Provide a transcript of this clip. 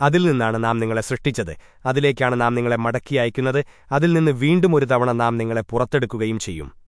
അതിൽ നിന്നാണ് നാം നിങ്ങളെ സൃഷ്ടിച്ചത്. അതിലേക്കാണ് നാം നിങ്ങളെ മടക്കി അയക്കുന്നത്. അതിൽ നിന്ന് വീണ്ടും ഒരു തവണ നാം നിങ്ങളെ പുറത്തെടുക്കുകയും ചെയ്യും.